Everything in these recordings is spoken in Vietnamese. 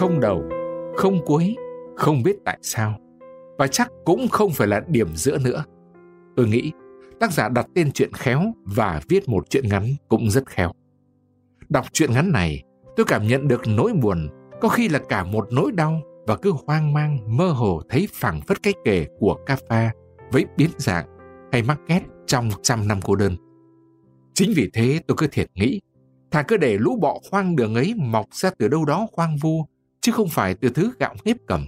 không đầu, không cuối, không biết tại sao. Và chắc cũng không phải là điểm giữa nữa. Tôi nghĩ tác giả đặt tên chuyện khéo và viết một chuyện ngắn cũng rất khéo. Đọc chuyện ngắn này, tôi cảm nhận được nỗi buồn, có khi là cả một nỗi đau và cứ hoang mang mơ hồ thấy phẳng phất cái kể của Kafka với biến dạng hay Market trong trăm năm cô đơn. Chính vì thế tôi cứ thiệt nghĩ, thà cứ để lũ bọ hoang đường ấy mọc ra từ đâu đó hoang vu, chứ không phải từ thứ gạo nếp cầm.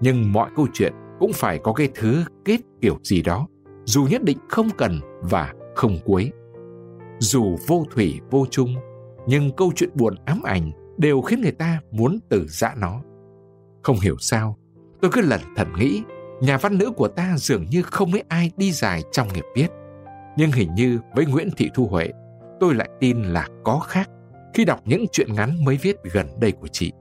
Nhưng mọi câu chuyện cũng phải có cái thứ kết kiểu gì đó, dù nhất định không cần và không cuối. Dù vô thủy vô chung, nhưng câu chuyện buồn ám ảnh đều khiến người ta muốn từ giã nó. Không hiểu sao, tôi cứ lẩn thận nghĩ, nhà văn nữ của ta dường như không mấy ai đi dài trong nghiệp viết. Nhưng hình như với Nguyễn Thị Thu Huệ, tôi lại tin là có khác khi đọc những chuyện ngắn mới viết gần đây của chị.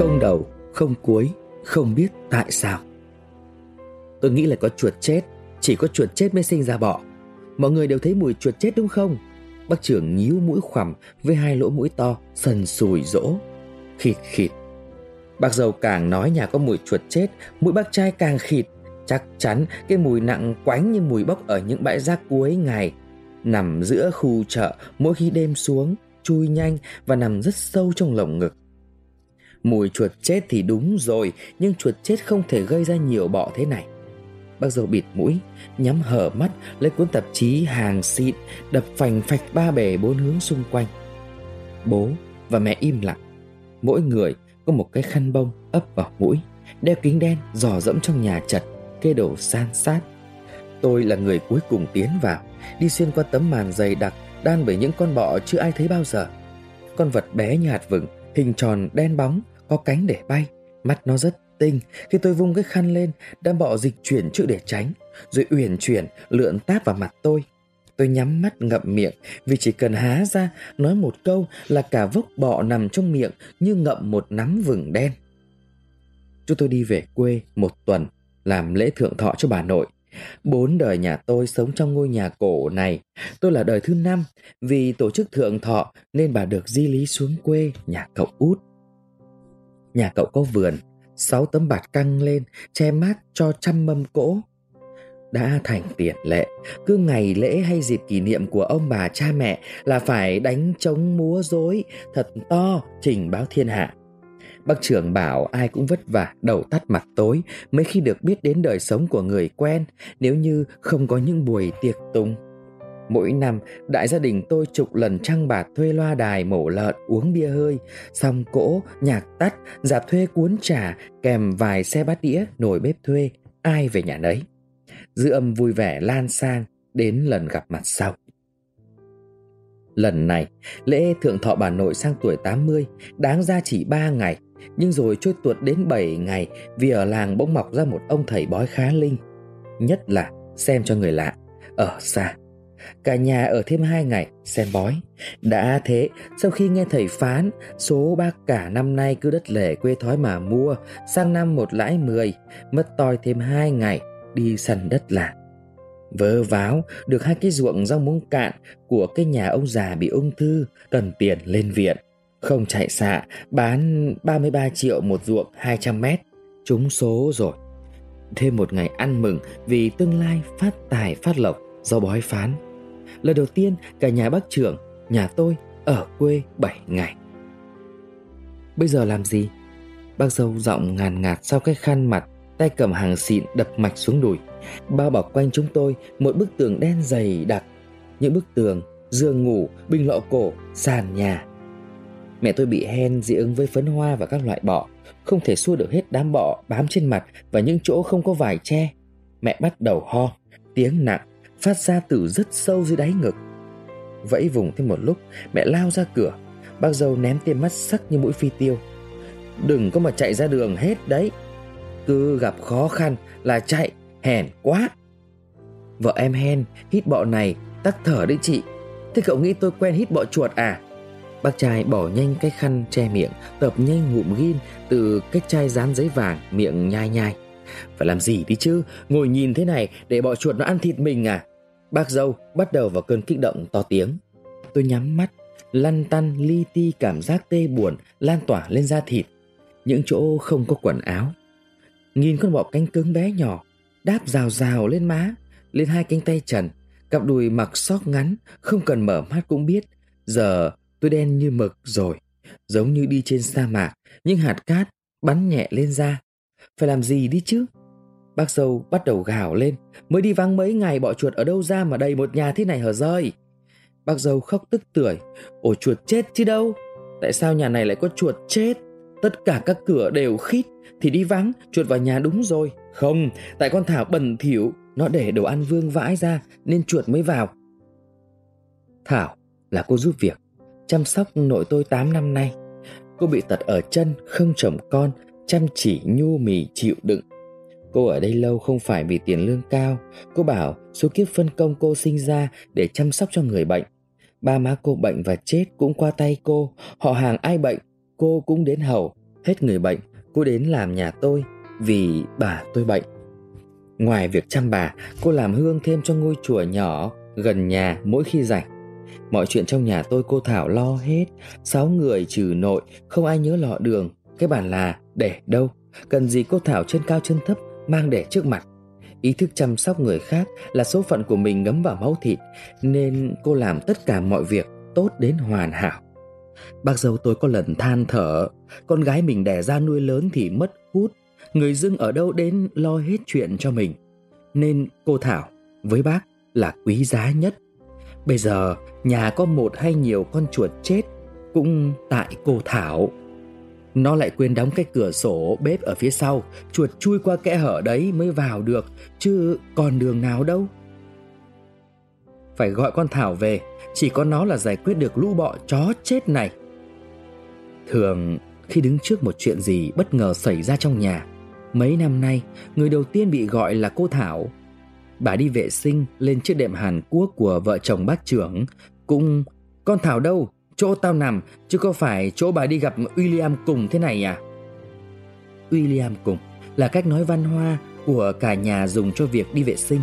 Không đầu, không cuối, không biết tại sao. Tôi nghĩ là có chuột chết, chỉ có chuột chết mới sinh ra bọ. Mọi người đều thấy mùi chuột chết đúng không? Bác trưởng nhíu mũi khoằm với hai lỗ mũi to, sần sùi rỗ. Khịt khịt. Bác giàu càng nói nhà có mùi chuột chết, mũi bác trai càng khịt. Chắc chắn cái mùi nặng quánh như mùi bốc ở những bãi rác cuối ngày. Nằm giữa khu chợ mỗi khi đêm xuống, chui nhanh và nằm rất sâu trong lồng ngực. Mùi chuột chết thì đúng rồi, nhưng chuột chết không thể gây ra nhiều bọ thế này. Bác dâu bịt mũi, nhắm hở mắt lấy cuốn tạp chí hàng xịn, đập phành phạch ba bề bốn hướng xung quanh. Bố và mẹ im lặng. Mỗi người có một cái khăn bông ấp vào mũi, đeo kính đen dò dẫm trong nhà chật, kê đồ san sát. Tôi là người cuối cùng tiến vào, đi xuyên qua tấm màn dày đặc đan bởi những con bọ chưa ai thấy bao giờ. Con vật bé như hạt vừng, hình tròn đen bóng, có cánh để bay, mắt nó rất tinh khi tôi vung cái khăn lên đám bọ dịch chuyển chữ để tránh rồi uyển chuyển lượn táp vào mặt tôi tôi nhắm mắt ngậm miệng vì chỉ cần há ra nói một câu là cả vốc bọ nằm trong miệng như ngậm một nắm vừng đen chúng tôi đi về quê một tuần làm lễ thượng thọ cho bà nội Bốn đời nhà tôi sống trong ngôi nhà cổ này. Tôi là đời thứ năm. Vì tổ chức thượng thọ nên bà được di lý xuống quê nhà cậu út. Nhà cậu có vườn, sáu tấm bạt căng lên, che mát cho trăm mâm cỗ. Đã thành tiền lệ, cứ ngày lễ hay dịp kỷ niệm của ông bà cha mẹ là phải đánh trống múa rối thật to trình báo thiên hạ. Bác trưởng bảo ai cũng vất vả đầu tắt mặt tối mấy khi được biết đến đời sống của người quen nếu như không có những buổi tiệc tùng. Mỗi năm, đại gia đình tôi chục lần trăng bạt thuê loa đài mổ lợn uống bia hơi, xong cỗ, nhạc tắt, dạp thuê cuốn trà, kèm vài xe bát đĩa, nồi bếp thuê, ai về nhà nấy. Dư âm vui vẻ lan sang đến lần gặp mặt sau. Lần này, lễ thượng thọ bà nội sang tuổi 80, đáng ra chỉ 3 ngày, nhưng rồi trôi tuột đến 7 ngày vì ở làng bỗng mọc ra một ông thầy bói khá linh. Nhất là xem cho người lạ, ở xa Cả nhà ở thêm hai ngày, xem bói. Đã thế, sau khi nghe thầy phán, Số bác cả năm nay cứ đất lẻ quê thói mà mua, Sang năm một lãi mười, Mất toi thêm hai ngày, Đi săn đất lạ. Vớ váo, được hai cái ruộng rau muống cạn Của cái nhà ông già bị ung thư, Cần tiền lên viện. Không chạy xạ, Bán 33 triệu một ruộng 200 mét. Trúng số rồi. Thêm một ngày ăn mừng Vì tương lai phát tài phát lộc Do bói phán. Lần đầu tiên cả nhà bác trưởng, nhà tôi ở quê 7 ngày. Bây giờ làm gì? Bác dâu giọng ngàn ngạt sau cái khăn mặt, tay cầm hàng xịn đập mạch xuống đùi. Bao bọc quanh chúng tôi một bức tường đen dày đặc. Những bức tường, giường ngủ, bình lọ cổ, sàn nhà. Mẹ tôi bị hen dị ứng với phấn hoa và các loại bọ, không thể xua được hết đám bọ bám trên mặt và những chỗ không có vải che. Mẹ bắt đầu ho, tiếng nặng phát ra từ rất sâu dưới đáy ngực. Vẫy vùng thêm một lúc, mẹ lao ra cửa, bác dâu ném tia mắt sắc như mũi phi tiêu. Đừng có mà chạy ra đường hết đấy. Cứ gặp khó khăn là chạy, hèn quá. Vợ em hen, hít bọ này, tắt thở đấy chị. Thế cậu nghĩ tôi quen hít bọ chuột à? Bác trai bỏ nhanh cái khăn che miệng, tập nhanh ngụm ghim từ cái chai dán giấy vàng, miệng nhai nhai. Phải làm gì đi chứ Ngồi nhìn thế này để bọ chuột nó ăn thịt mình à Bác dâu bắt đầu vào cơn kích động to tiếng. Tôi nhắm mắt, Lăn tăn li ti cảm giác tê buồn, Lan tỏa lên da thịt. Những chỗ không có quần áo. Nhìn con bọ cánh cứng bé nhỏ, Đáp rào rào lên má, Lên hai cánh tay trần, Cặp đùi mặc sóc ngắn, Không cần mở mắt cũng biết. Giờ tôi đen như mực rồi, Giống như đi trên sa mạc Nhưng hạt cát bắn nhẹ lên da. Phải làm gì đi chứ? Bác dâu bắt đầu gào lên, Mới đi vắng mấy ngày, bọ chuột ở đâu ra mà đầy một nhà thế này hở rơi? Bác dâu khóc tức tưởi Ôi chuột chết chứ đâu? Tại sao nhà này lại có chuột chết? Tất cả các cửa đều khít, Thì đi vắng, chuột vào nhà đúng rồi. Không, tại con Thảo bẩn thỉu, Nó để đồ ăn vương vãi ra, Nên chuột mới vào. Thảo, là cô giúp việc, Chăm sóc nội tôi 8 năm nay. Cô bị tật ở chân, Không chồng con, Chăm chỉ nhu mì chịu đựng Cô ở đây lâu không phải vì tiền lương cao. Cô bảo, số kiếp phân công cô sinh ra Để chăm sóc cho người bệnh. Ba má cô bệnh và chết cũng qua tay cô. Họ hàng ai bệnh, Cô cũng đến hầu. Hết người bệnh, Cô đến làm nhà tôi Vì bà tôi bệnh. Ngoài việc chăm bà, Cô làm hương thêm cho ngôi chùa nhỏ Gần nhà mỗi khi rảnh. Mọi chuyện trong nhà tôi cô Thảo lo hết. Sáu người trừ nội, Không ai nhớ lọ đường. Cái bàn là để đâu? Cần gì cô Thảo chân cao chân thấp mang để trước mặt. Ý thức chăm sóc người khác là số phận của mình ngấm vào máu thịt, nên cô làm tất cả mọi việc tốt đến hoàn hảo. Bác dâu tôi có lần than thở, con gái mình đẻ ra nuôi lớn thì mất hút, người dưng ở đâu đến lo hết chuyện cho mình. Nên cô thảo với bác là quý giá nhất. Bây giờ, nhà có một hay nhiều con chuột chết cũng tại cô thảo nó lại quên đóng cái cửa sổ bếp ở phía sau, Chuột chui qua kẽ hở đấy mới vào được, Chứ còn đường nào đâu. Phải gọi con Thảo về, Chỉ có nó là giải quyết được lũ bọ chó chết này. Thường, khi đứng trước một chuyện gì bất ngờ xảy ra trong nhà, Mấy năm nay, Người đầu tiên bị gọi là cô Thảo. Bà đi vệ sinh lên chiếc đệm Hàn Quốc của vợ chồng bác trưởng, Cũng, Con Thảo đâu? Chỗ tao nằm chứ có phải chỗ bà đi gặp William cùng thế này à? William cùng là cách nói văn hoa của cả nhà dùng cho việc đi vệ sinh.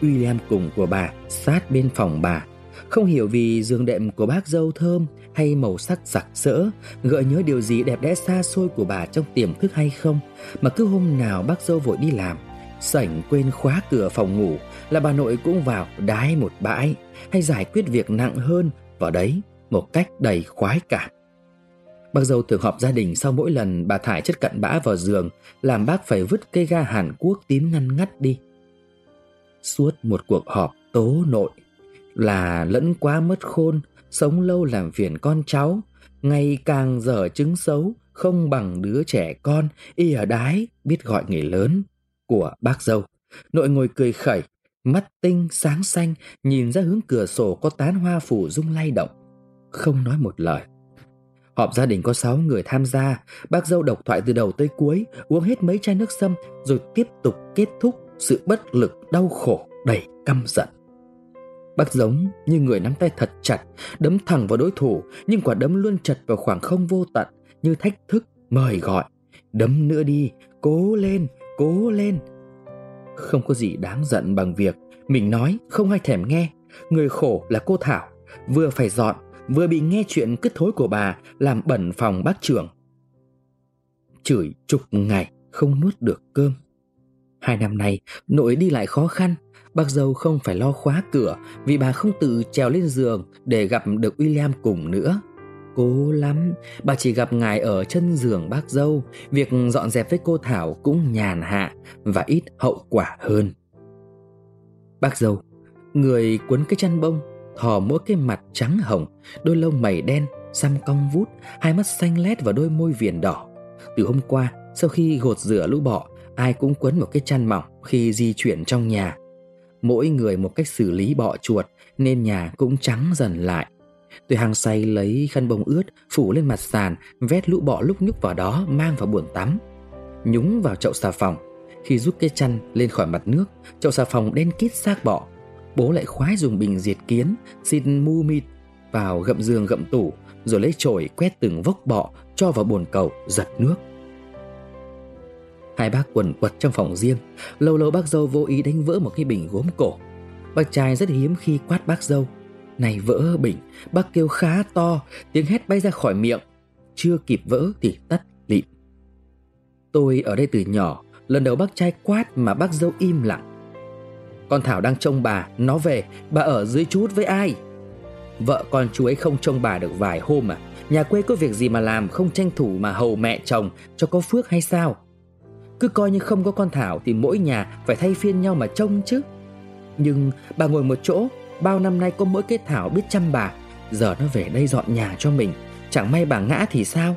William cùng của bà sát bên phòng bà. Không hiểu vì giường đệm của bác dâu thơm hay màu sắc sặc sỡ, gợi nhớ điều gì đẹp đẽ xa xôi của bà trong tiềm thức hay không, mà cứ hôm nào bác dâu vội đi làm, sảnh quên khóa cửa phòng ngủ là bà nội cũng vào đái một bãi hay giải quyết việc nặng hơn vào đấy một cách đầy khoái cảm. Bác dâu thường họp gia đình sau mỗi lần bà thải chất cặn bã vào giường làm bác phải vứt cây ga Hàn Quốc tím ngăn ngắt đi. Suốt một cuộc họp tố nội là lẫn quá mất khôn, sống lâu làm phiền con cháu, ngày càng dở chứng xấu, không bằng đứa trẻ con, y ở đái, biết gọi người lớn của bác dâu. Nội ngồi cười khẩy, mắt tinh sáng xanh, nhìn ra hướng cửa sổ có tán hoa phủ rung lay động không nói một lời. Họp gia đình có 6 người tham gia, bác dâu độc thoại từ đầu tới cuối, uống hết mấy chai nước sâm rồi tiếp tục kết thúc sự bất lực đau khổ đầy căm giận. Bác giống như người nắm tay thật chặt, đấm thẳng vào đối thủ, nhưng quả đấm luôn chật vào khoảng không vô tận, như thách thức, mời gọi. Đấm nữa đi, cố lên, cố lên. Không có gì đáng giận bằng việc mình nói không ai thèm nghe. Người khổ là cô Thảo, vừa phải dọn vừa bị nghe chuyện cứt thối của bà làm bẩn phòng bác trưởng. Chửi chục ngày không nuốt được cơm. Hai năm nay, nội đi lại khó khăn, bác dâu không phải lo khóa cửa vì bà không tự trèo lên giường để gặp được William cùng nữa. Cố lắm, bà chỉ gặp ngài ở chân giường bác dâu, việc dọn dẹp với cô Thảo cũng nhàn hạ và ít hậu quả hơn. Bác dâu, người cuốn cái chăn bông thò mỗi cái mặt trắng hồng, đôi lông mày đen, xăm cong vút, hai mắt xanh lét và đôi môi viền đỏ. Từ hôm qua, sau khi gột rửa lũ bọ, ai cũng quấn một cái chăn mỏng khi di chuyển trong nhà. Mỗi người một cách xử lý bọ chuột nên nhà cũng trắng dần lại. Tôi hàng say lấy khăn bông ướt phủ lên mặt sàn, vét lũ bọ lúc nhúc vào đó mang vào buồn tắm. Nhúng vào chậu xà phòng. Khi rút cái chăn lên khỏi mặt nước, chậu xà phòng đen kít xác bọ bố lại khoái dùng bình diệt kiến, xin mu mịt vào gậm giường gậm tủ, rồi lấy chổi quét từng vốc bọ cho vào bồn cầu giật nước. Hai bác quần quật trong phòng riêng Lâu lâu bác dâu vô ý đánh vỡ một cái bình gốm cổ. Bác trai rất hiếm khi quát bác dâu Này vỡ bình Bác kêu khá to Tiếng hét bay ra khỏi miệng Chưa kịp vỡ thì tắt lịm. Tôi ở đây từ nhỏ Lần đầu bác trai quát mà bác dâu im lặng. Con Thảo đang trông bà. Nó về, Bà ở dưới chút với ai? Vợ con chú ấy không trông bà được vài hôm à? Nhà quê có việc gì mà làm, Không tranh thủ mà hầu mẹ chồng Cho có phước hay sao? Cứ coi như không có con Thảo Thì mỗi nhà phải thay phiên nhau mà trông chứ. Nhưng bà ngồi một chỗ, Bao năm nay có mỗi cái Thảo biết chăm bà. Giờ nó về đây dọn nhà cho mình, Chẳng may bà ngã thì sao?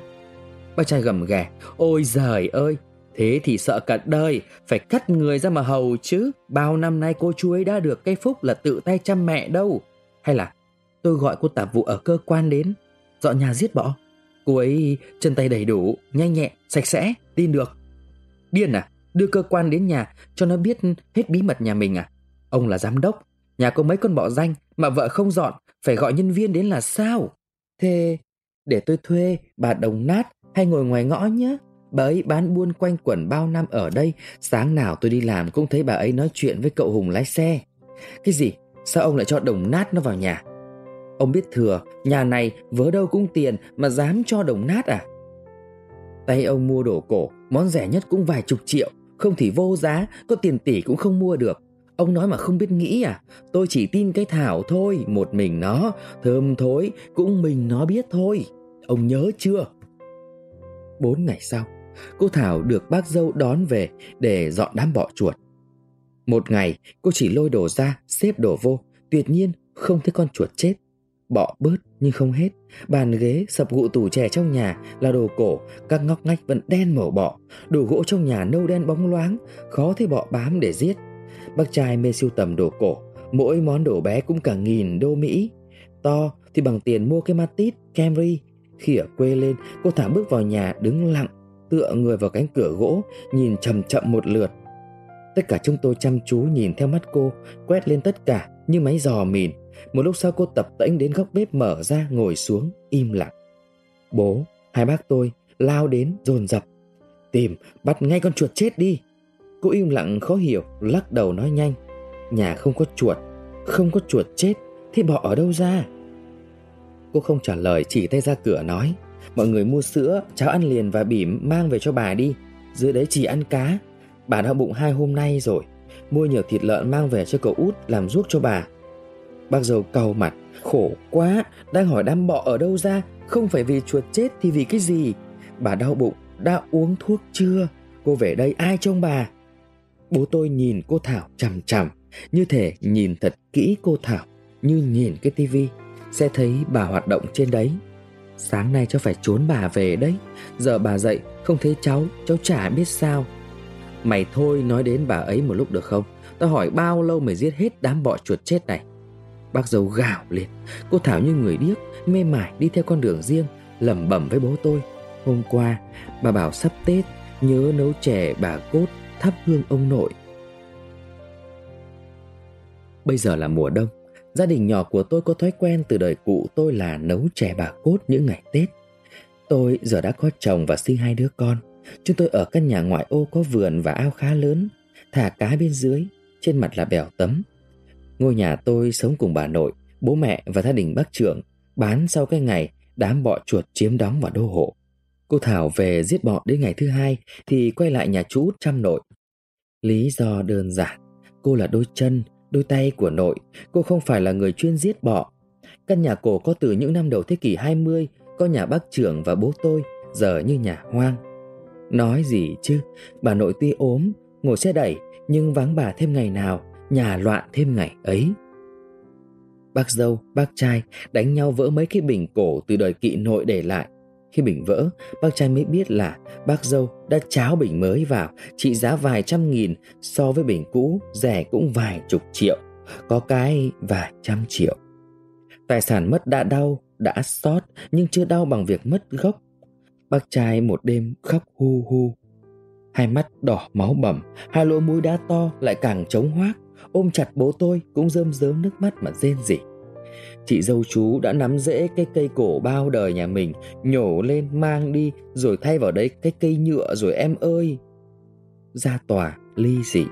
Bác trai gầm ghè, Ôi giời ơi Thế thì sợ cả đời Phải cắt người ra mà hầu chứ. Bao năm nay cô chú ấy đã được cái phúc là tự tay chăm mẹ đâu. Hay là tôi gọi cô tạp vụ ở cơ quan đến Dọn nhà giết bỏ. Cô ấy chân tay đầy đủ Nhanh nhẹ, sạch sẽ, tin được. Điên à Đưa cơ quan đến nhà cho nó biết hết bí mật nhà mình à? Ông là giám đốc Nhà có mấy con bọ danh Mà vợ không dọn Phải gọi nhân viên đến là sao? Thế để tôi thuê bà đồng nát hay ngồi ngoài ngõ nhé Bà ấy bán buôn quanh quẩn bao năm ở đây, Sáng nào tôi đi làm cũng thấy bà ấy nói chuyện với cậu Hùng lái xe. Cái gì? Sao ông lại cho đồng nát nó vào nhà? Ông biết thừa, Nhà này vớ đâu cũng tiền Mà dám cho đồng nát à? Tay ông mua đồ cổ, Món rẻ nhất cũng vài chục triệu. Không thì vô giá, Có tiền tỷ cũng không mua được. Ông nói mà không biết nghĩ à? Tôi chỉ tin cái Thảo thôi, Một mình nó. Thơm thối, Cũng mình nó biết thôi. Ông nhớ chưa? Bốn ngày sau Cô Thảo được bác dâu đón về Để dọn đám bọ chuột. Một ngày cô chỉ lôi đồ ra Xếp đồ vô Tuyệt nhiên không thấy con chuột chết. Bọ bớt nhưng không hết Bàn ghế sập gụ tủ trẻ trong nhà Là đồ cổ Các ngóc ngách vẫn đen màu bọ Đồ gỗ trong nhà nâu đen bóng loáng Khó thấy bọ bám để giết. Bác trai mê siêu tầm đồ cổ Mỗi món đồ bé cũng cả nghìn đô Mỹ. To thì bằng tiền mua cái matiz, Camry. Khi ở quê lên Cô Thảo bước vào nhà đứng lặng Tựa người vào cánh cửa gỗ Nhìn chậm chậm một lượt. Tất cả chúng tôi chăm chú nhìn theo mắt cô Quét lên tất cả như máy dò mìn. Một lúc sau cô tập tễnh đến góc bếp mở ra Ngồi xuống im lặng. Bố, hai bác tôi lao đến dồn dập. Tìm, bắt ngay con chuột chết đi. Cô im lặng khó hiểu Lắc đầu nói nhanh. Nhà không có chuột Không có chuột chết thì bỏ ở đâu ra? Cô không trả lời chỉ tay ra cửa nói. Mọi người mua sữa, cháo ăn liền và bỉm mang về cho bà đi. Dưới đấy chỉ ăn cá. Bà đau bụng hai hôm nay rồi. Mua nhiều thịt lợn mang về cho cậu út làm ruốc cho bà. Bác dâu cầu mặt. Khổ quá Đang hỏi đám bọ ở đâu ra? Không phải vì chuột chết thì vì cái gì? Bà đau bụng Đã uống thuốc chưa? Cô về đây ai trông bà? Bố tôi nhìn cô Thảo chằm chằm. Như thể nhìn thật kỹ cô Thảo. Như nhìn cái tivi. Sẽ thấy bà hoạt động trên đấy. Sáng nay cháu phải trốn bà về đấy. Giờ bà dậy, không thấy cháu Cháu chả biết sao. Mày thôi, nói đến bà ấy một lúc được không? Tao hỏi bao lâu mày giết hết đám bọ chuột chết này? Bác dâu gào lên. Cô Thảo như người điếc, Mê mải đi theo con đường riêng, lẩm bẩm với bố tôi. Hôm qua, bà bảo sắp Tết, Nhớ nấu chè bà cốt thắp hương ông nội. Bây giờ là mùa đông. Gia đình nhỏ của tôi có thói quen từ đời cụ tôi là nấu chè bà cốt những ngày Tết. Tôi giờ đã có chồng và sinh hai đứa con Chúng tôi ở căn nhà ngoại ô có vườn và ao khá lớn Thả cá bên dưới Trên mặt là bèo tấm. Ngôi nhà tôi sống cùng bà nội Bố mẹ và gia đình bác trưởng Bán sau cái ngày đám bọ chuột chiếm đóng vào đô hộ. Cô Thảo về giết bọ đến ngày thứ hai Thì quay lại nhà chú út chăm nội. Lý do đơn giản Cô là đôi chân, đôi tay của nội Cô không phải là người chuyên giết bọ. Căn nhà cổ có từ những năm đầu thế kỷ 20 Có nhà bác trưởng và bố tôi Giờ như nhà hoang. Nói gì chứ Bà nội tuy ốm Ngồi xe đẩy Nhưng vắng bà thêm ngày nào Nhà loạn thêm ngày ấy. Bác dâu, bác trai đánh nhau vỡ mấy cái bình cổ từ đời kỵ nội để lại khi bình vỡ, bác trai mới biết là bác dâu đã cháo bình mới vào trị giá vài trăm nghìn so với bình cũ rẻ cũng vài chục triệu, có cái vài trăm triệu. Tài sản mất đã đau, đã xót nhưng chưa đau bằng việc mất gốc. Bác trai một đêm khóc hu hu. Hai mắt đỏ máu bầm, hai lỗ mũi đã to lại càng trống hoác, ôm chặt bố tôi cũng rơm rớm nước mắt mà rên rỉ. Chị dâu chú đã nắm rễ cái cây cổ bao đời nhà mình Nhổ lên mang đi Rồi thay vào đấy cái cây nhựa rồi em ơi. Ra tòa ly dị.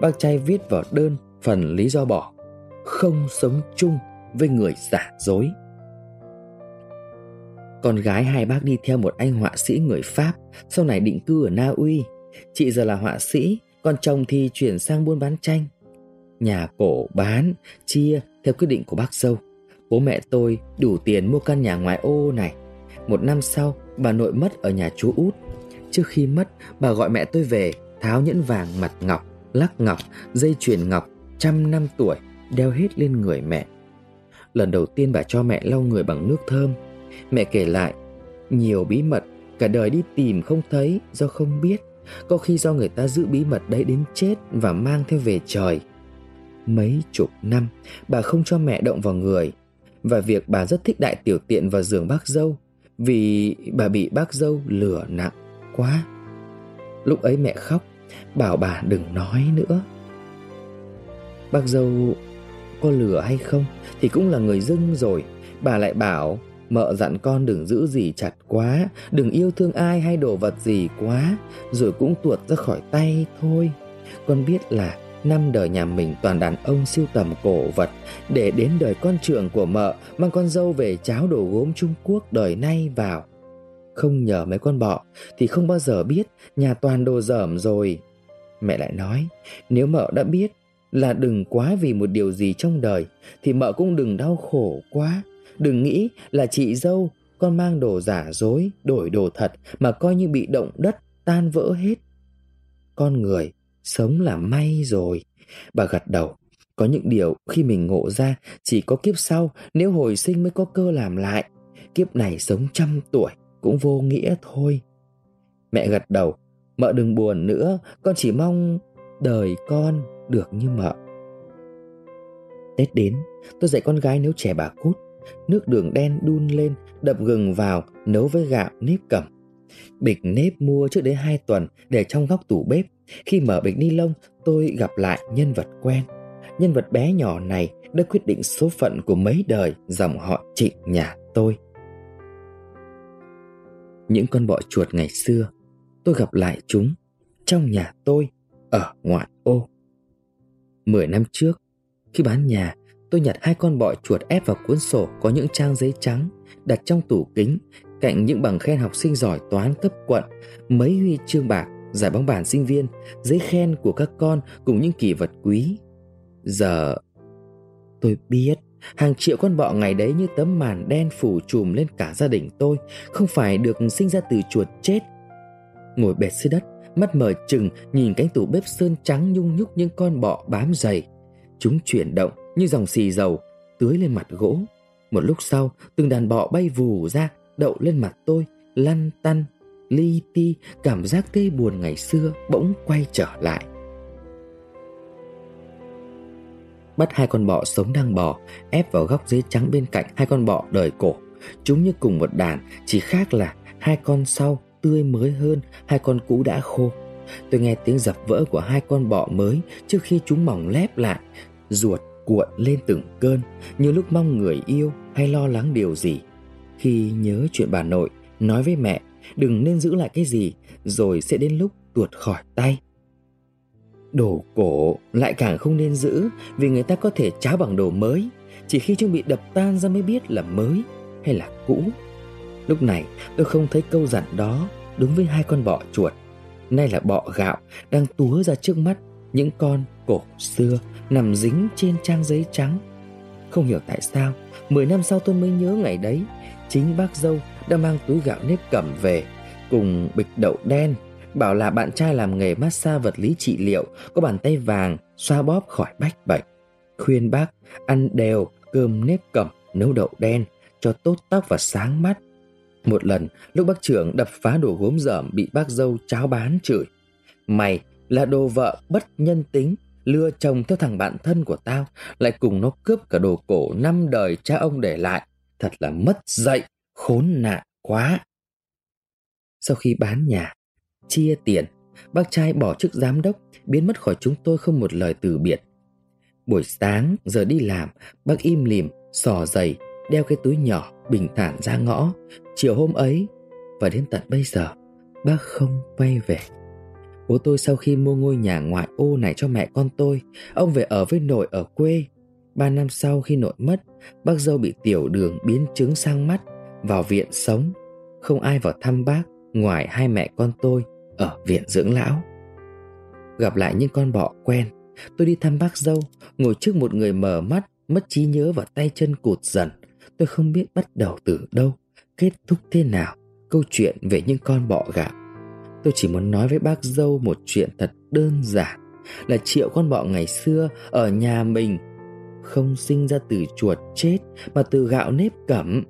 Bác trai viết vào đơn phần lý do bỏ. Không sống chung với người giả dối. Con gái hai bác đi theo một anh họa sĩ người Pháp Sau này định cư ở Na Uy. Chị giờ là họa sĩ Còn chồng thì chuyển sang buôn bán tranh Nhà cổ bán, chia theo quyết định của bác dâu. Bố mẹ tôi đủ tiền mua căn nhà ngoài ô này. Một năm sau bà nội mất ở nhà chú út. Trước khi mất bà gọi mẹ tôi về Tháo nhẫn vàng mặt ngọc, lắc ngọc, dây chuyền ngọc Trăm năm tuổi đeo hết lên người mẹ. Lần đầu tiên bà cho mẹ lau người bằng nước thơm. Mẹ kể lại Nhiều bí mật Cả đời đi tìm không thấy do không biết. Có khi do người ta giữ bí mật đấy đến chết Và mang theo về trời. Mấy chục năm Bà không cho mẹ động vào người. Và việc bà rất thích đại tiểu tiện vào giường bác dâu, Vì bà bị bác dâu lửa nặng quá. Lúc ấy mẹ khóc, Bảo bà đừng nói nữa. Bác dâu có lửa hay không Thì cũng là người dưng rồi. Bà lại bảo, Mợ dặn con đừng giữ gì chặt quá, Đừng yêu thương ai hay đồ vật gì quá, Rồi cũng tuột ra khỏi tay thôi. Con biết là Năm đời nhà mình toàn đàn ông siêu tầm cổ vật. Để đến đời con trưởng của mợ, Mang con dâu về cháo đồ gốm Trung Quốc đời nay vào. Không nhờ mấy con bọ, Thì không bao giờ biết Nhà toàn đồ dởm rồi. Mẹ lại nói, Nếu mợ đã biết là đừng quá vì một điều gì trong đời, Thì mợ cũng đừng đau khổ quá. Đừng nghĩ là chị dâu Con mang đồ giả dối, Đổi đồ thật Mà coi như bị động đất Tan vỡ hết. Con người Sống là may rồi. Bà gật đầu, Có những điều khi mình ngộ ra Chỉ có kiếp sau Nếu hồi sinh mới có cơ làm lại. Kiếp này sống trăm tuổi Cũng vô nghĩa thôi. Mẹ gật đầu, Mợ đừng buồn nữa, Con chỉ mong đời con được như mợ. Tết đến, Tôi dạy con gái nếu trẻ bà cút. Nước đường đen đun lên, Đập gừng vào, Nấu với gạo, nếp cẩm. Bịch nếp mua trước đấy hai tuần Để trong góc tủ bếp Khi mở bịch ni lông Tôi gặp lại nhân vật quen Nhân vật bé nhỏ này đã quyết định số phận của mấy đời dòng họ trịnh nhà tôi. Những con bọ chuột ngày xưa, tôi gặp lại chúng trong nhà tôi ở ngoại ô. Mười năm trước, khi bán nhà, tôi nhặt hai con bọ chuột ép vào cuốn sổ có những trang giấy trắng đặt trong tủ kính cạnh những bằng khen học sinh giỏi toán cấp quận, mấy huy chương bạc, giải bóng bàn sinh viên, giấy khen của các con cùng những kỷ vật quý. Giờ tôi biết hàng triệu con bọ ngày đấy như tấm màn đen phủ trùm lên cả gia đình tôi, không phải được sinh ra từ chuột chết. Ngồi bệt dưới đất, mắt mở chừng nhìn cánh tủ bếp sơn trắng nhung nhúc những con bọ bám dày. Chúng chuyển động như dòng xì dầu tưới lên mặt gỗ. Một lúc sau, từng đàn bọ bay vù ra, đậu lên mặt tôi, lăn tăn, li ti, cảm giác tê buồn ngày xưa bỗng quay trở lại. Bắt hai con bọ sống đang bò, ép vào góc giấy trắng bên cạnh hai con bọ đời cổ. Chúng như cùng một đàn, chỉ khác là hai con sau tươi mới hơn hai con cũ đã khô. Tôi nghe tiếng dập vỡ của hai con bọ mới trước khi chúng mỏng lép lại, ruột cuộn lên từng cơn, như lúc mong người yêu hay lo lắng điều gì. Khi nhớ chuyện bà nội, nói với mẹ đừng nên giữ lại cái gì rồi sẽ đến lúc tuột khỏi tay. Đồ cổ lại càng không nên giữ vì người ta có thể tráo bằng đồ mới, chỉ khi chúng bị đập tan ra mới biết là mới hay là cũ. Lúc này tôi không thấy câu dặn đó đúng với hai con bọ chuột. Nay là bọ gạo đang túa ra trước mắt những con cổ xưa nằm dính trên trang giấy trắng. Không hiểu tại sao, 10 năm sau tôi mới nhớ ngày đấy, chính bác dâu đã mang túi gạo nếp cẩm về cùng bịch đậu đen bảo là bạn trai làm nghề massage vật lý trị liệu có bàn tay vàng xoa bóp khỏi bách bệnh khuyên bác ăn đều cơm nếp cẩm nấu đậu đen cho tốt tóc và sáng mắt một lần, lúc bác trưởng đập phá đồ gốm dởm bị bác dâu cháo bán chửi. Mày là đồ vợ bất nhân tính, lừa chồng theo thằng bạn thân của tao, lại cùng nó cướp cả đồ cổ năm đời cha ông để lại. Thật là mất dạy, khốn nạn quá. Sau khi bán nhà, chia tiền, bác trai bỏ chức giám đốc, biến mất khỏi chúng tôi không một lời từ biệt. Buổi sáng, giờ đi làm, bác im lìm, sò giày, đeo cái túi nhỏ bình thản ra ngõ chiều hôm ấy và đến tận bây giờ bác không quay về Bố tôi sau khi mua ngôi nhà ngoại ô này cho mẹ con tôi, ông về ở với nội ở quê. Ba năm sau khi nội mất, bác dâu bị tiểu đường biến chứng sang mắt, vào viện sống. Không ai vào thăm bác ngoài hai mẹ con tôi ở viện dưỡng lão. Gặp lại những con bọ quen, tôi đi thăm bác dâu, ngồi trước một người mờ mắt, mất trí nhớ và tay chân cụt dần. Tôi không biết bắt đầu từ đâu, kết thúc thế nào, câu chuyện về những con bọ gạo. Tôi chỉ muốn nói với bác dâu một chuyện thật đơn giản là triệu con bọ ngày xưa ở nhà mình không sinh ra từ chuột chết mà từ gạo nếp cẩm.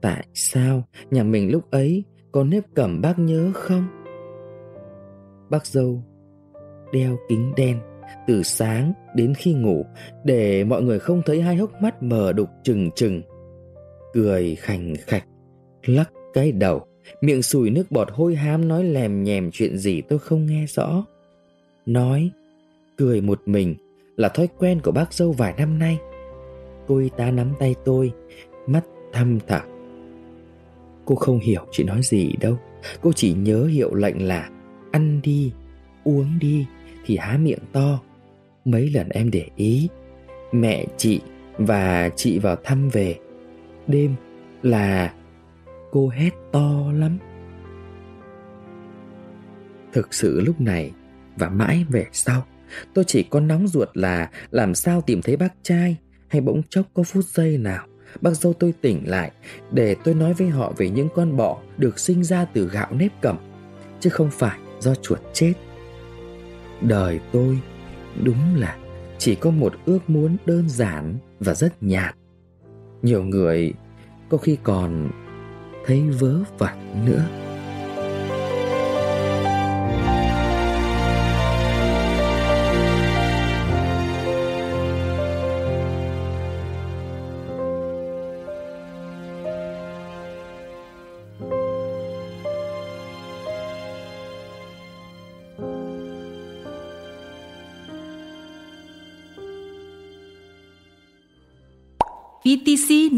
Tại sao nhà mình lúc ấy có nếp cẩm bác nhớ không? Bác dâu đeo kính đen từ sáng đến khi ngủ để mọi người không thấy hai hốc mắt mờ đục trừng trừng. Cười khành khạch, lắc cái đầu, miệng sùi nước bọt hôi hám nói lèm nhèm chuyện gì tôi không nghe rõ. Nói, cười một mình là thói quen của bác dâu vài năm nay. Cô y tá nắm tay tôi, mắt thăm thẳm. Cô không hiểu chị nói gì đâu, cô chỉ nhớ hiệu lệnh là ăn đi, uống đi thì há miệng to. Mấy lần em để ý, mẹ chị và chị vào thăm về, đêm là cô hét to lắm. Thực sự lúc này và mãi về sau Tôi chỉ có nóng ruột là làm sao tìm thấy bác trai, hay bỗng chốc có phút giây nào, bác dâu tôi tỉnh lại để tôi nói với họ về những con bọ được sinh ra từ gạo nếp cẩm chứ không phải do chuột chết. Đời tôi đúng là chỉ có một ước muốn đơn giản và rất nhạt. Nhiều người có khi còn thấy vớ vẩn nữa.